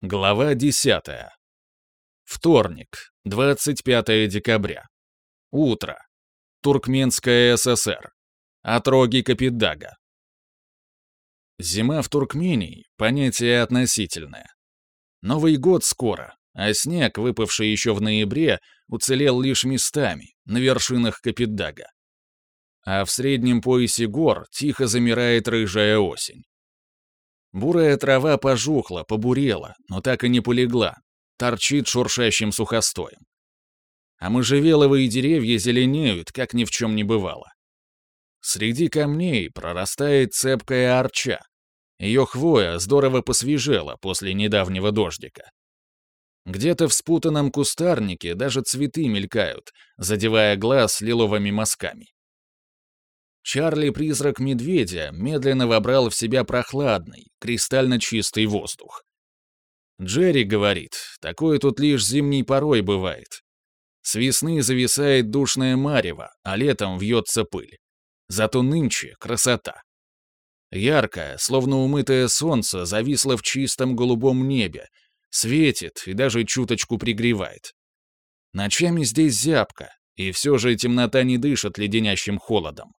Глава 10. Вторник, 25 декабря. Утро. Туркменская ССР. Отроги Капитдага. Зима в Туркмении — понятие относительное. Новый год скоро, а снег, выпавший еще в ноябре, уцелел лишь местами, на вершинах Капитдага. А в среднем поясе гор тихо замирает рыжая осень. Бурая трава пожухла, побурела, но так и не полегла, торчит шуршащим сухостоем. А можжевеловые деревья зеленеют, как ни в чем не бывало. Среди камней прорастает цепкая арча. Ее хвоя здорово посвежела после недавнего дождика. Где-то в спутанном кустарнике даже цветы мелькают, задевая глаз лиловыми мазками. Чарли-призрак медведя медленно вобрал в себя прохладный, кристально чистый воздух. Джерри говорит, такое тут лишь зимней порой бывает. С весны зависает душное марево, а летом вьется пыль. Зато нынче красота. Яркое, словно умытое солнце, зависло в чистом голубом небе, светит и даже чуточку пригревает. Ночами здесь зябко, и все же темнота не дышит леденящим холодом.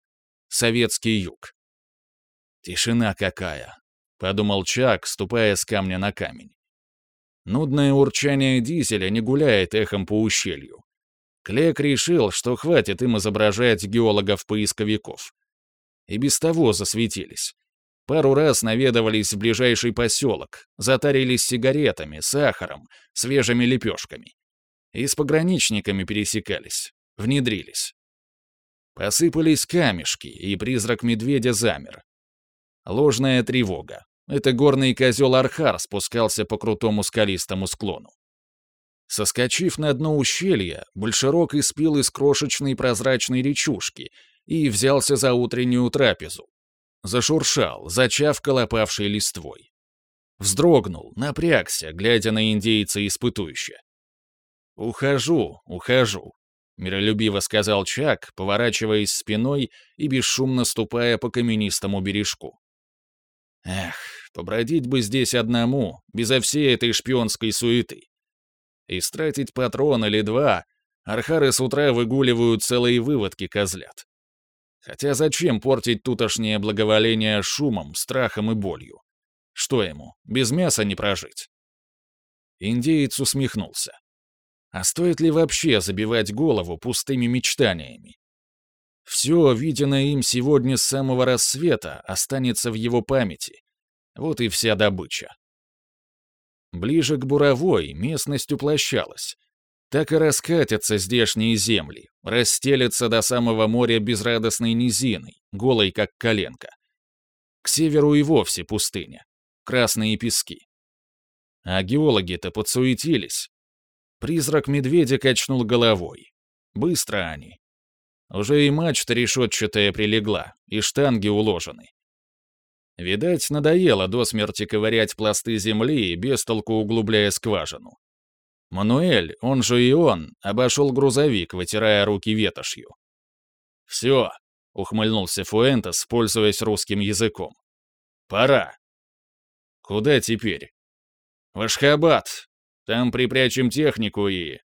Советский юг. «Тишина какая!» — подумал Чак, ступая с камня на камень. Нудное урчание дизеля не гуляет эхом по ущелью. Клек решил, что хватит им изображать геологов-поисковиков. И без того засветились. Пару раз наведывались в ближайший поселок, затарились сигаретами, сахаром, свежими лепешками. И с пограничниками пересекались, внедрились. Посыпались камешки, и призрак медведя замер. Ложная тревога. Это горный козел Архар спускался по крутому скалистому склону. Соскочив на дно ущелья, Большерок испил из крошечной прозрачной речушки и взялся за утреннюю трапезу. Зашуршал, зачавкал опавшей листвой. Вздрогнул, напрягся, глядя на индейца испытующе. «Ухожу, ухожу миролюбиво сказал Чак, поворачиваясь спиной и бесшумно ступая по каменистому бережку. Эх, побродить бы здесь одному, безо всей этой шпионской суеты. Истратить патрон или два, архары с утра выгуливают целые выводки козлят. Хотя зачем портить тутошнее благоволение шумом, страхом и болью? Что ему, без мяса не прожить? Индеец усмехнулся. А стоит ли вообще забивать голову пустыми мечтаниями? Все, виденное им сегодня с самого рассвета, останется в его памяти. Вот и вся добыча. Ближе к Буровой местность уплощалась. Так и раскатятся здешние земли, расстелятся до самого моря безрадостной низиной, голой как коленка. К северу и вовсе пустыня. Красные пески. А геологи-то подсуетились. Призрак медведя качнул головой. Быстро они. Уже и мачта решетчатая прилегла, и штанги уложены. Видать, надоело до смерти ковырять пласты земли, без толку углубляя скважину. Мануэль, он же и он, обошел грузовик, вытирая руки ветошью. «Все», — ухмыльнулся Фуэнтес, пользуясь русским языком. «Пора». «Куда теперь?» «В Ашхабад, там припрячем технику и...»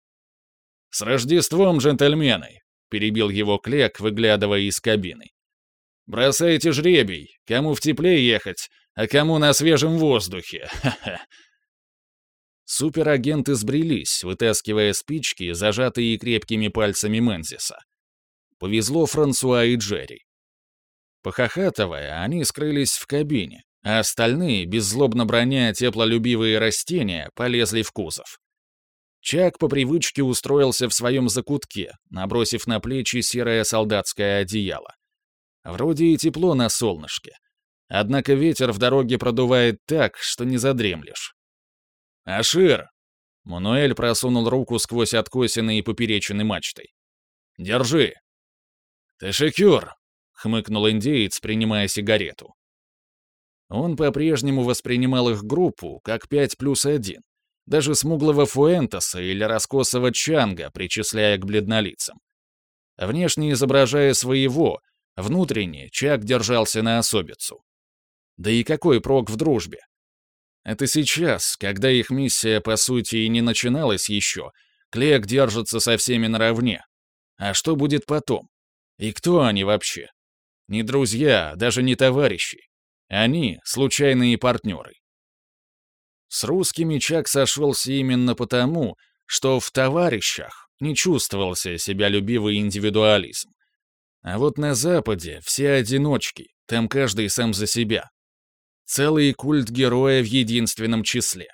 «С Рождеством, джентльмены!» — перебил его Клек, выглядывая из кабины. «Бросайте жребий, кому в тепле ехать, а кому на свежем воздухе. Ха-ха!» Суперагенты сбрелись, вытаскивая спички, зажатые крепкими пальцами Мензиса. Повезло Франсуа и Джерри. Похохатывая, они скрылись в кабине, а остальные, беззлобно броня теплолюбивые растения, полезли в кузов. Чак по привычке устроился в своем закутке, набросив на плечи серое солдатское одеяло. Вроде и тепло на солнышке. Однако ветер в дороге продувает так, что не задремлешь. «Ашир!» Мануэль просунул руку сквозь откосины и поперечины мачтой. «Держи!» «Ты шикюр!» — хмыкнул индеец, принимая сигарету. Он по-прежнему воспринимал их группу как 5 плюс 1, даже смуглого Фуэнтеса или раскосого Чанга, причисляя к бледнолицам. Внешне изображая своего, внутренне Чак держался на особицу. Да и какой прок в дружбе? Это сейчас, когда их миссия, по сути, и не начиналась еще, Клек держится со всеми наравне. А что будет потом? И кто они вообще? Не друзья, даже не товарищи. Они — случайные партнеры. С русскими Чак сошелся именно потому, что в товарищах не чувствовался себя любивый индивидуализм. А вот на Западе все одиночки, там каждый сам за себя. Целый культ героя в единственном числе.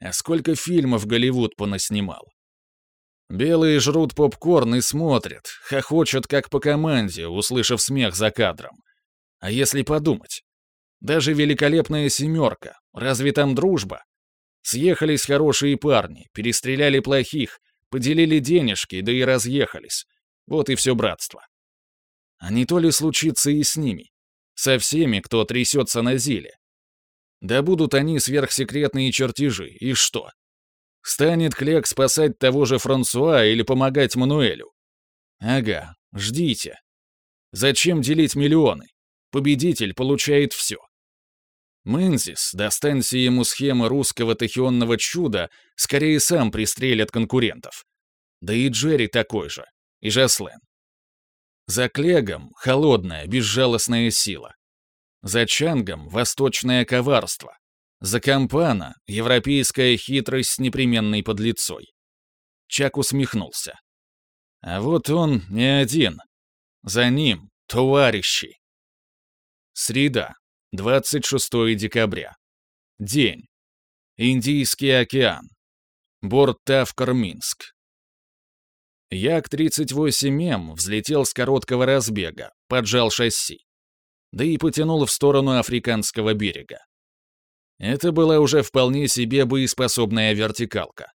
А сколько фильмов Голливуд понаснимал? Белые жрут попкорн и смотрят, хохочут как по команде, услышав смех за кадром. А если подумать? Даже великолепная семерка, разве там дружба? Съехались хорошие парни, перестреляли плохих, поделили денежки, да и разъехались. Вот и все братство. А не то ли случится и с ними? Со всеми, кто трясется на зиле? Да будут они сверхсекретные чертежи, и что? Станет Клек спасать того же Франсуа или помогать Мануэлю? Ага, ждите. Зачем делить миллионы? Победитель получает все. Мэнзис, достанься ему схемы русского тахионного чуда, скорее сам пристрелят конкурентов. Да и Джерри такой же. И Жаслен. За Клегом — холодная, безжалостная сила. За Чангом — восточное коварство. За Кампана — европейская хитрость с непременной подлецой. Чак усмехнулся. А вот он не один. За ним — товарищи. Среда, 26 декабря. День. Индийский океан. Борт Тавкар, Минск. Як-38М взлетел с короткого разбега, поджал шасси. Да и потянул в сторону африканского берега. Это была уже вполне себе боеспособная вертикалка.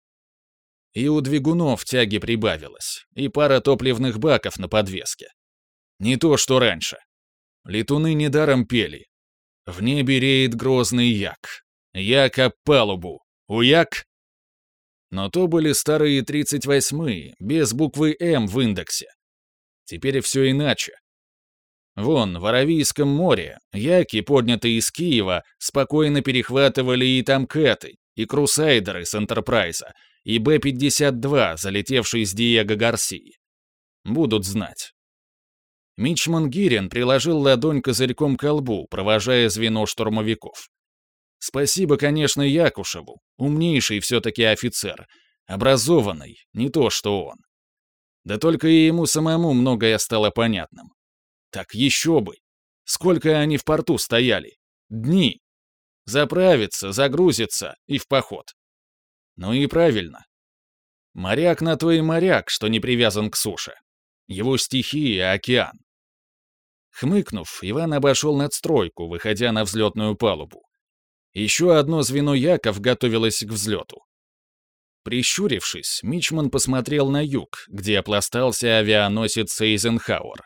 И у двигунов тяги прибавилось, и пара топливных баков на подвеске. Не то, что раньше. Летуны недаром пели. В небе реет грозный як. Як об палубу. Уяк? Но то были старые 38-е, без буквы «М» в индексе. Теперь все иначе. Вон, в Аравийском море, яки, поднятые из Киева, спокойно перехватывали и тамкеты, и крусайдеры с Энтерпрайза, и Б-52, залетевший с Диего Гарсии. Будут знать. Мичман Гирин приложил ладонь козырьком к колбу, провожая звено штурмовиков. Спасибо, конечно, Якушеву, умнейший все-таки офицер, образованный, не то что он. Да только и ему самому многое стало понятным. Так еще бы. Сколько они в порту стояли? Дни. Заправиться, загрузиться и в поход. Ну и правильно. Моряк на то и моряк, что не привязан к суше. Его стихия — океан. Хмыкнув, Иван обошел надстройку, выходя на взлетную палубу. Еще одно звено яков готовилось к взлету. Прищурившись, Мичман посмотрел на юг, где распластался авианосец Эйзенхауэр,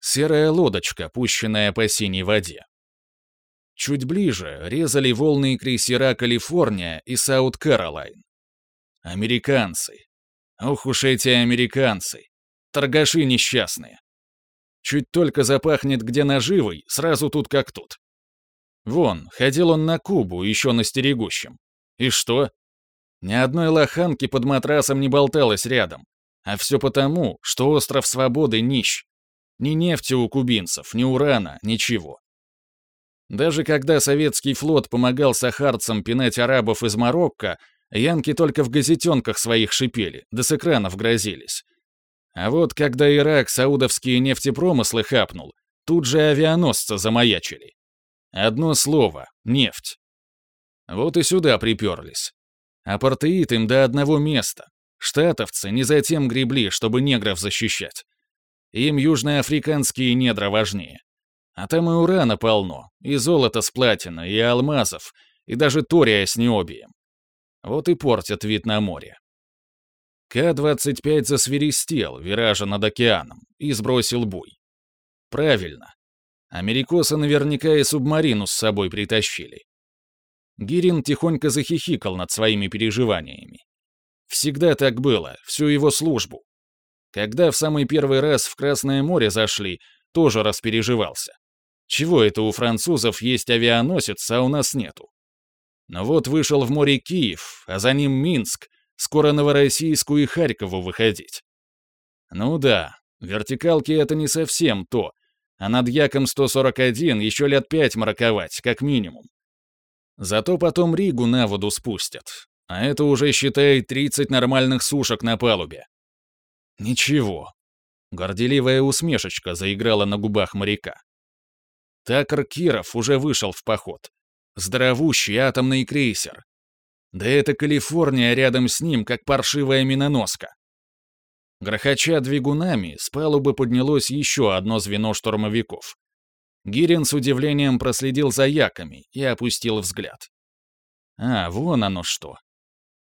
Серая лодочка, пущенная по синей воде. Чуть ближе резали волны крейсера «Калифорния» и «Саут-Кэролайн». Американцы. Ох уж эти американцы. Торгаши несчастные. Чуть только запахнет где наживой, сразу тут как тут. Вон, ходил он на Кубу, еще на стерегущем. И что? Ни одной лоханки под матрасом не болталось рядом. А все потому, что остров Свободы нищ. Ни нефти у кубинцев, ни урана, ничего. Даже когда советский флот помогал сахарцам пинать арабов из Марокко, янки только в газетенках своих шипели, да с экранов грозились. А вот когда Ирак саудовские нефтепромыслы хапнул, тут же авианосцы замаячили. Одно слово — нефть. Вот и сюда приперлись. Апартеид им до одного места. Штатовцы не затем гребли, чтобы негров защищать. Им южноафриканские недра важнее. А там и урана полно, и золота с платиной, и алмазов, и даже тория с необием. Вот и портят вид на море. К-25 засвиристел, виража над океаном, и сбросил буй. Правильно. Америкосы наверняка и субмарину с собой притащили. Гирин тихонько захихикал над своими переживаниями. Всегда так было, всю его службу. Когда в самый первый раз в Красное море зашли, тоже распереживался. Чего это у французов есть авианосец, а у нас нету? Но вот вышел в море Киев, а за ним Минск, скоро Новороссийску и Харькову выходить. Ну да, вертикалки — это не совсем то, а над Яком 141 еще лет пять мраковать, как минимум. Зато потом Ригу на воду спустят, а это уже, считай, 30 нормальных сушек на палубе. Ничего. Горделивая усмешечка заиграла на губах моряка. Такер Киров уже вышел в поход. Здоровущий атомный крейсер. Да это Калифорния рядом с ним, как паршивая миноноска. Грохоча двигунами, с палубы поднялось еще одно звено штурмовиков. Гирин с удивлением проследил за яками и опустил взгляд. А, вон оно что.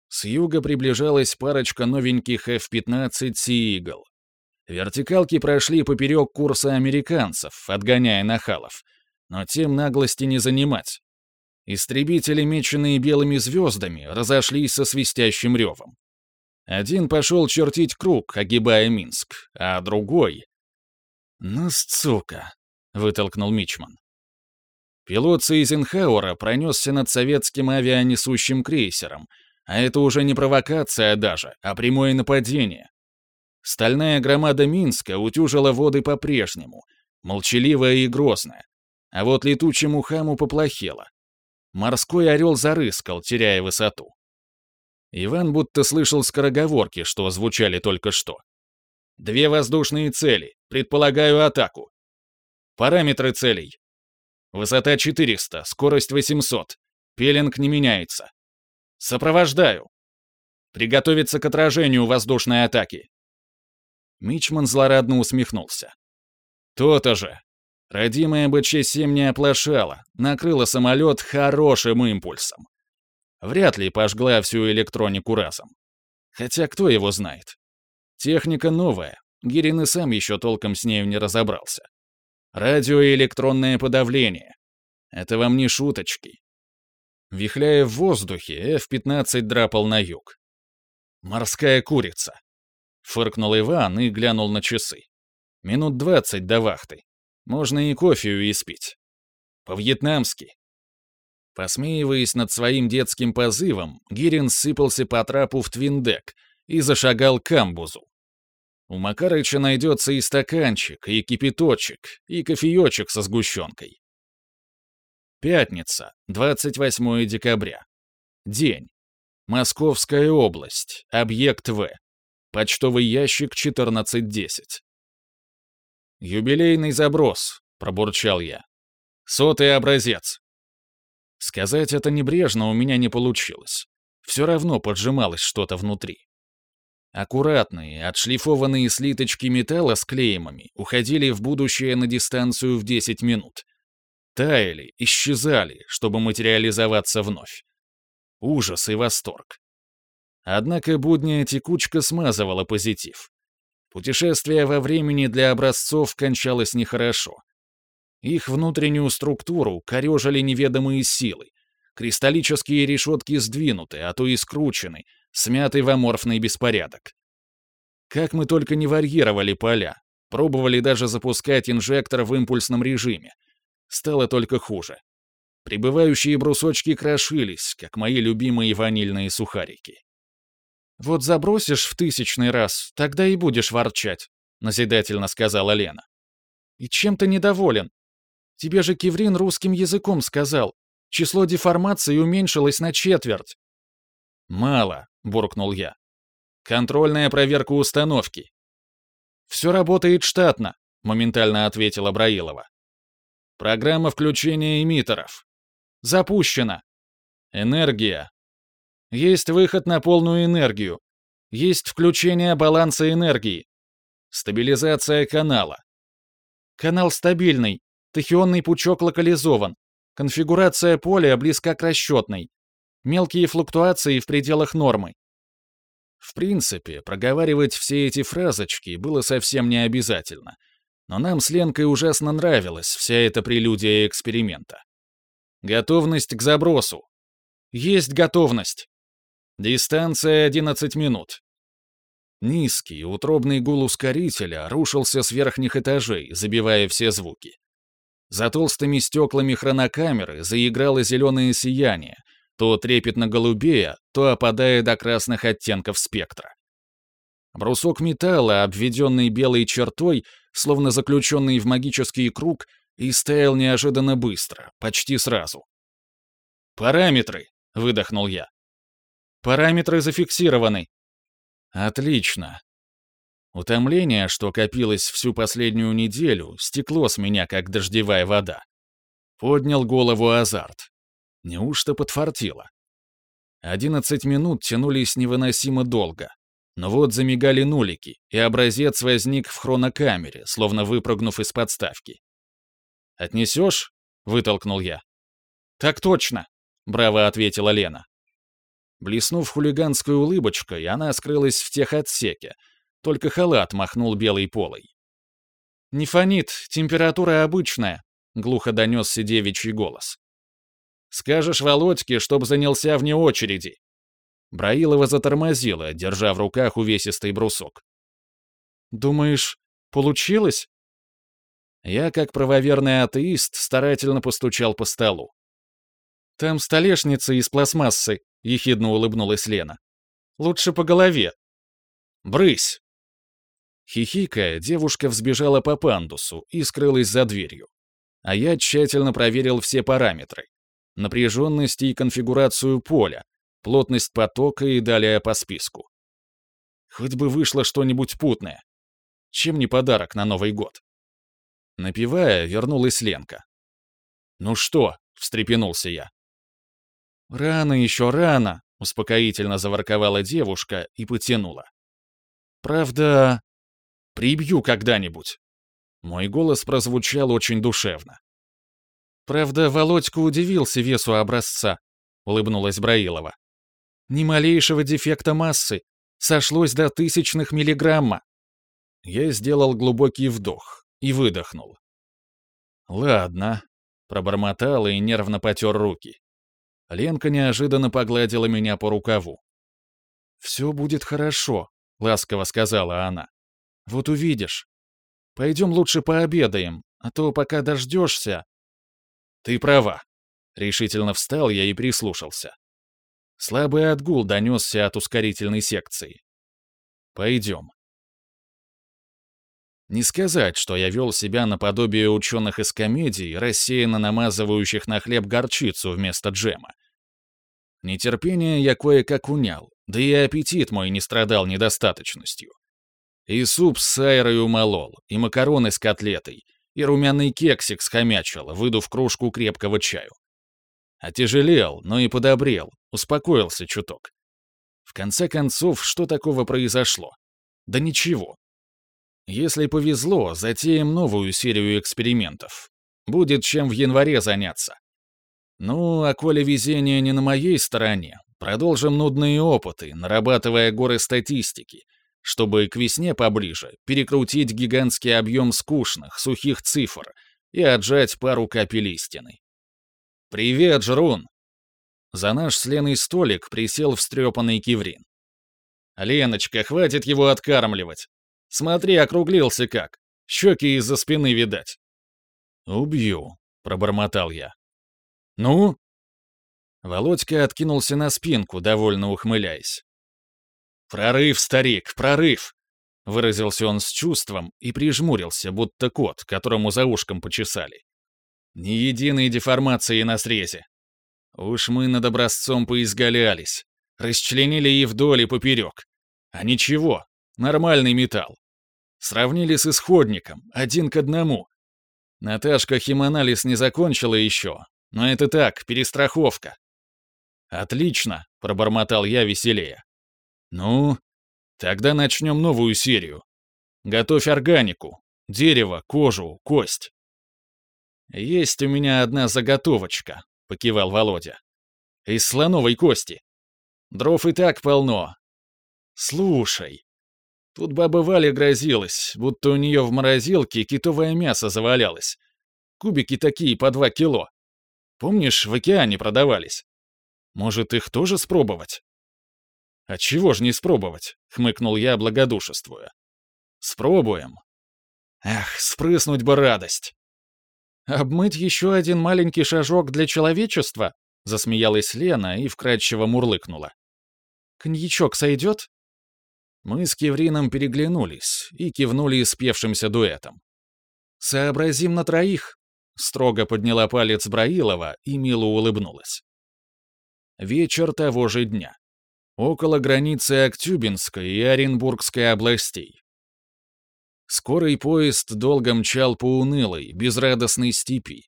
С юга приближалась парочка новеньких F-15 Sea Eagle. Вертикалки прошли поперек курса американцев, отгоняя нахалов. Но тем наглости не занимать. Истребители, меченные белыми звездами, разошлись со свистящим ревом. Один пошел чертить круг, огибая Минск, а другой... «Ну, сука!» — вытолкнул Мичман. Пилот Сейзенхауэра пронесся над советским авианесущим крейсером, а это уже не провокация даже, а прямое нападение. Стальная громада Минска утюжила воды по-прежнему, молчаливая и грозная. А вот летучему хаму поплохело. Морской орел зарыскал, теряя высоту. Иван будто слышал скороговорки, что звучали только что. Две воздушные цели. Предполагаю атаку. Параметры целей. Высота 400, скорость 800. Пеленг не меняется. Сопровождаю. Приготовиться к отражению воздушной атаки. Мичман злорадно усмехнулся. То-то же. Родимая БЧ-7 не оплошала, накрыла самолет хорошим импульсом. Вряд ли пожгла всю электронику разом. Хотя кто его знает? Техника новая, Гирин и сам еще толком с нею не разобрался. Радио и электронное подавление. Это вам не шуточки. Вихляя в воздухе, F-15 драпал на юг. «Морская курица!» Фыркнул Иван и глянул на часы. «Минут двадцать до вахты. Можно и кофею испить. По-вьетнамски». Посмеиваясь над своим детским позывом, Гирин сыпался по трапу в твиндек и зашагал к амбузу. У Макарыча найдется и стаканчик, и кипяточек, и кофеечек со сгущенкой. Пятница, 28 декабря. День. Московская область. Объект В. Почтовый ящик 1410. «Юбилейный заброс», — пробурчал я. «Сотый образец». Сказать это небрежно у меня не получилось. Все равно поджималось что-то внутри. Аккуратные, отшлифованные слиточки металла с клеймами уходили в будущее на дистанцию в 10 минут таяли, исчезали, чтобы материализоваться вновь. Ужас и восторг. Однако будняя текучка смазывала позитив. Путешествие во времени для образцов кончалось нехорошо. Их внутреннюю структуру корежили неведомые силы. Кристаллические решетки сдвинуты, а то и скручены, смяты в аморфный беспорядок. Как мы только не варьировали поля, пробовали даже запускать инжектор в импульсном режиме — стало только хуже. Прибывающие брусочки крошились, как мои любимые ванильные сухарики. «Вот забросишь в тысячный раз, тогда и будешь ворчать», — назидательно сказала Лена. «И чем ты недоволен? Тебе же Киврин русским языком сказал. Число деформаций уменьшилось на четверть». «Мало», — буркнул я. «Контрольная проверка установки». «Все работает штатно», — моментально ответила Браилова. Программа включения эмиттеров. Запущена. Энергия. Есть выход на полную энергию. Есть включение баланса энергии. Стабилизация канала. Канал стабильный. Тахионный пучок локализован. Конфигурация поля близка к расчетной. Мелкие флуктуации в пределах нормы. В принципе, проговаривать все эти фразочки было совсем не обязательно — но нам с Ленкой ужасно нравилась вся эта прелюдия эксперимента. Готовность к забросу. Есть готовность. Дистанция 11 минут. Низкий, утробный гул ускорителя рушился с верхних этажей, забивая все звуки. За толстыми стеклами хронокамеры заиграло зеленое сияние, то трепетно голубея, то опадая до красных оттенков спектра. Брусок металла, обведенный белой чертой, словно заключенный в магический круг, и неожиданно быстро, почти сразу. «Параметры!» — выдохнул я. «Параметры зафиксированы». «Отлично». Утомление, что копилось всю последнюю неделю, стекло с меня, как дождевая вода. Поднял голову азарт. Неужто подфартило? Одиннадцать минут тянулись невыносимо долго. Но вот замигали нулики, и образец возник в хронокамере, словно выпрыгнув из подставки. «Отнесешь?» — вытолкнул я. «Так точно!» — браво ответила Лена. Блеснув хулиганской улыбочкой, она скрылась в техотсеке, только халат махнул белой полой. «Не фонит, температура обычная», — глухо донесся девичий голос. «Скажешь Володьке, чтоб занялся вне очереди». Браилова затормозила, держа в руках увесистый брусок. «Думаешь, получилось?» Я, как правоверный атеист, старательно постучал по столу. «Там столешница из пластмассы», — ехидно улыбнулась Лена. «Лучше по голове». «Брысь!» Хихикая, девушка взбежала по пандусу и скрылась за дверью. А я тщательно проверил все параметры. Напряженность и конфигурацию поля, плотность потока и далее по списку. Хоть бы вышло что-нибудь путное. Чем не подарок на Новый год? Напивая, вернулась Ленка. «Ну что?» — встрепенулся я. «Рано еще, рано!» — успокоительно заворковала девушка и потянула. «Правда, прибью когда-нибудь». Мой голос прозвучал очень душевно. «Правда, Володька удивился весу образца», — улыбнулась Браилова. «Ни малейшего дефекта массы. Сошлось до тысячных миллиграмма». Я сделал глубокий вдох и выдохнул. «Ладно», — пробормотал и нервно потер руки. Ленка неожиданно погладила меня по рукаву. «Все будет хорошо», — ласково сказала она. «Вот увидишь. Пойдем лучше пообедаем, а то пока дождешься...» «Ты права». Решительно встал я и прислушался. Слабый отгул донесся от ускорительной секции. «Пойдем». Не сказать, что я вел себя наподобие ученых из комедий, рассеянно намазывающих на хлеб горчицу вместо джема. Нетерпение я кое-как унял, да и аппетит мой не страдал недостаточностью. И суп с сайрой умолол, и макароны с котлетой, и румяный кексик схомячил, выдув кружку крепкого чаю. Отяжелел, но и подобрел, успокоился чуток. В конце концов, что такого произошло? Да ничего. Если повезло, затеем новую серию экспериментов. Будет чем в январе заняться. Ну, а коли везение не на моей стороне, продолжим нудные опыты, нарабатывая горы статистики, чтобы к весне поближе перекрутить гигантский объем скучных, сухих цифр и отжать пару капель истины. «Привет, Жрун!» За наш с Леной столик присел встрепанный киврин. «Леночка, хватит его откармливать. Смотри, округлился как. Щеки из-за спины видать. «Убью», — пробормотал я. «Ну?» Володька откинулся на спинку, довольно ухмыляясь. «Прорыв, старик, прорыв!» Выразился он с чувством и прижмурился, будто кот, которому за ушком почесали. Ни единой деформации на срезе. Уж мы над образцом поизгалялись, расчленили и вдоль, и поперек. А ничего, Нормальный металл. Сравнили с исходником, один к одному. Наташка химанализ не закончила еще, но это так, перестраховка. «Отлично», — пробормотал я веселее. «Ну, тогда начнем новую серию. Готовь органику. Дерево, кожу, кость». «Есть у меня одна заготовочка», — покивал Володя. «Из слоновой кости. Дров и так полно. Слушай, Тут баба Валя грозилась, будто у нее в морозилке китовое мясо завалялось. Кубики такие по два кило. Помнишь, в океане продавались? Может, их тоже спробовать? А чего ж не спробовать? Хмыкнул я, благодушествуя. Спробуем. Эх, спрыснуть бы радость. Обмыть еще один маленький шажок для человечества? — засмеялась Лена и вкрадчиво мурлыкнула. «Коньячок сойдет?» Мы с Кеврином переглянулись и кивнули спевшимся дуэтом. «Сообразим на троих», — строго подняла палец Браилова и мило улыбнулась. Вечер того же дня. Около границы Актюбинской и Оренбургской областей. Скорый поезд долго мчал по унылой, безрадостной степи.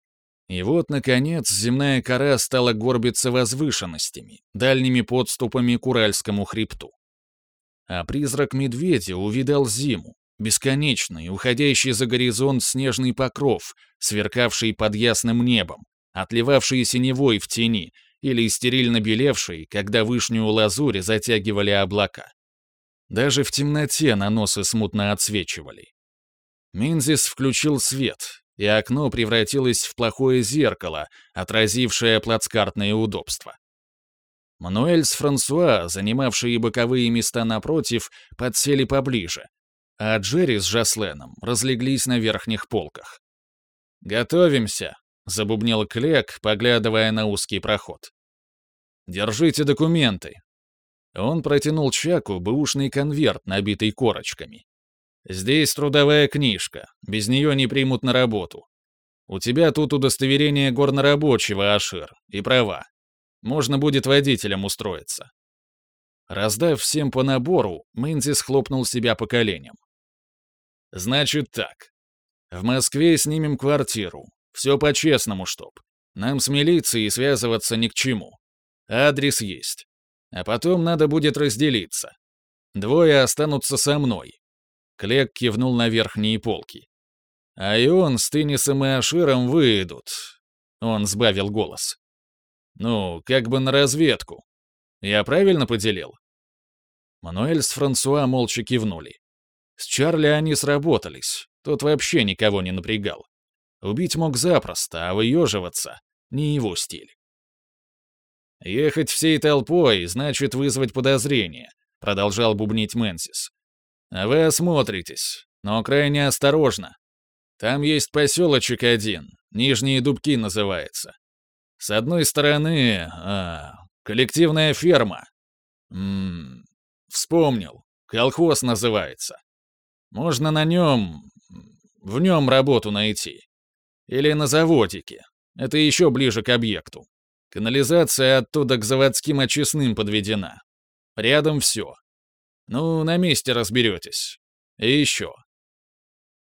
И вот, наконец, земная кора стала горбиться возвышенностями, дальними подступами к Уральскому хребту. А призрак медведя увидал зиму, бесконечный, уходящий за горизонт снежный покров, сверкавший под ясным небом, отливавший синевой в тени или стерильно белевший, когда вышнюю лазурь затягивали облака. Даже в темноте наносы смутно отсвечивали. Минзис включил свет, и окно превратилось в плохое зеркало, отразившее плацкартные удобства. Мануэль с Франсуа, занимавшие боковые места напротив, подсели поближе, а Джерри с Жасленом разлеглись на верхних полках. «Готовимся», — забубнил Клек, поглядывая на узкий проход. «Держите документы». Он протянул Чаку бэушный конверт, набитый корочками. «Здесь трудовая книжка, без нее не примут на работу. У тебя тут удостоверение горнорабочего, Ашир, и права. Можно будет водителем устроиться». Раздав всем по набору, Мэнзис хлопнул себя по коленям. «Значит так. В Москве снимем квартиру. Все по-честному, чтоб. Нам с милицией связываться ни к чему. Адрес есть. А потом надо будет разделиться. Двое останутся со мной. Клек кивнул на верхние полки. А и он с Теннисом и Аширом выйдут. Он сбавил голос. Ну, как бы на разведку. Я правильно поделил? Мануэль с Франсуа молча кивнули. С Чарли они сработались. Тот вообще никого не напрягал. Убить мог запросто, а выеживаться — не его стиль. «Ехать всей толпой значит вызвать подозрение», — продолжал бубнить Мэнсис. «А вы осмотритесь, но крайне осторожно. Там есть поселочек один, Нижние Дубки называется. С одной стороны, а, коллективная ферма. М -м, вспомнил, колхоз называется. Можно на нем, в нем работу найти. Или на заводике. Это еще ближе к объекту. Канализация оттуда к заводским очистным подведена. Рядом все. Ну, на месте разберетесь. И еще.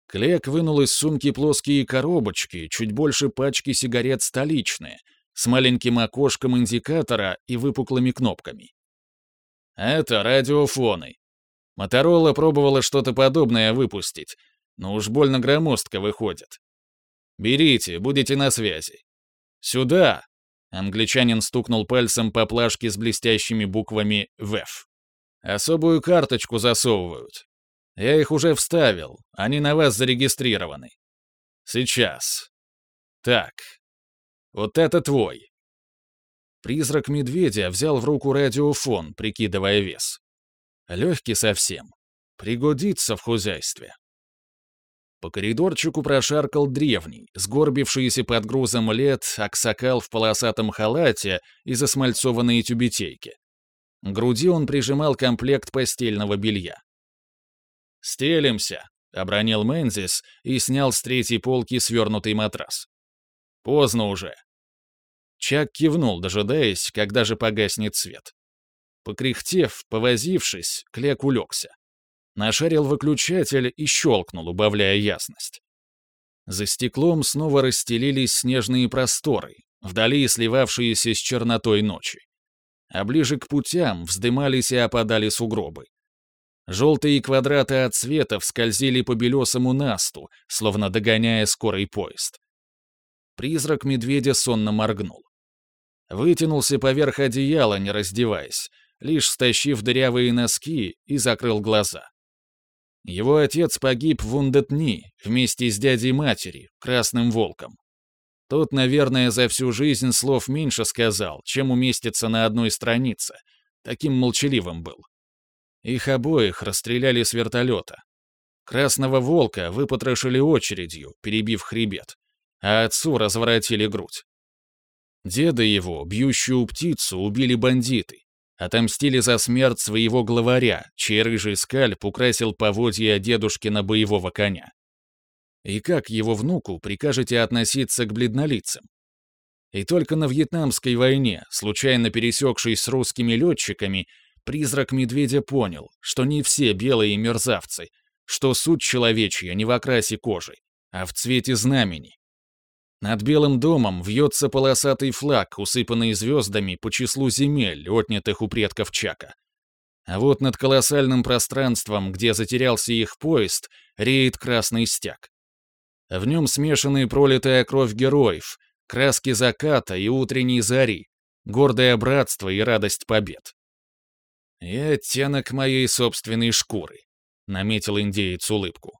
Клек вынул из сумки плоские коробочки, чуть больше пачки сигарет столичные, с маленьким окошком индикатора и выпуклыми кнопками. Это радиофоны. Моторола пробовала что-то подобное выпустить, но уж больно громоздко выходит. Берите, будете на связи. Сюда!» Англичанин стукнул пальцем по плашке с блестящими буквами «ВЭФ». «Особую карточку засовывают. Я их уже вставил, они на вас зарегистрированы. Сейчас. Так. Вот это твой». Призрак медведя взял в руку радиофон, прикидывая вес. Легкий совсем. Пригодится в хозяйстве. По коридорчику прошаркал древний, сгорбившийся под грузом лет, аксакал в полосатом халате и засмальцованные тюбетейки. К груди он прижимал комплект постельного белья. «Стелимся», — обронил Мэнзис и снял с третьей полки свернутый матрас. «Поздно уже». Чак кивнул, дожидаясь, когда же погаснет свет. Покряхтев, повозившись, Клек улегся нашарил выключатель и щелкнул, убавляя ясность. За стеклом снова расстелились снежные просторы, вдали сливавшиеся с чернотой ночи. А ближе к путям вздымались и опадали сугробы. Желтые квадраты от цветов скользили по белесому насту, словно догоняя скорый поезд. Призрак медведя сонно моргнул. Вытянулся поверх одеяла, не раздеваясь, лишь стащив дырявые носки и закрыл глаза. Его отец погиб в Ундетни вместе с дядей матери, Красным Волком. Тот, наверное, за всю жизнь слов меньше сказал, чем уместится на одной странице. Таким молчаливым был. Их обоих расстреляли с вертолета. Красного Волка выпотрошили очередью, перебив хребет, а отцу разворотили грудь. Деда его, бьющую птицу, убили бандиты. Отомстили за смерть своего главаря, чей рыжий скальп украсил поводья дедушкина боевого коня. И как его внуку прикажете относиться к бледнолицам? И только на Вьетнамской войне, случайно пересекшись с русскими летчиками, призрак медведя понял, что не все белые мерзавцы, что суть человечья не в окрасе кожи, а в цвете знамени. Над Белым домом вьется полосатый флаг, усыпанный звездами по числу земель, отнятых у предков Чака. А вот над колоссальным пространством, где затерялся их поезд, реет красный стяг. В нем смешаны пролитая кровь героев, краски заката и утренней зари, гордое братство и радость побед. «И оттенок моей собственной шкуры», — наметил индеец улыбку.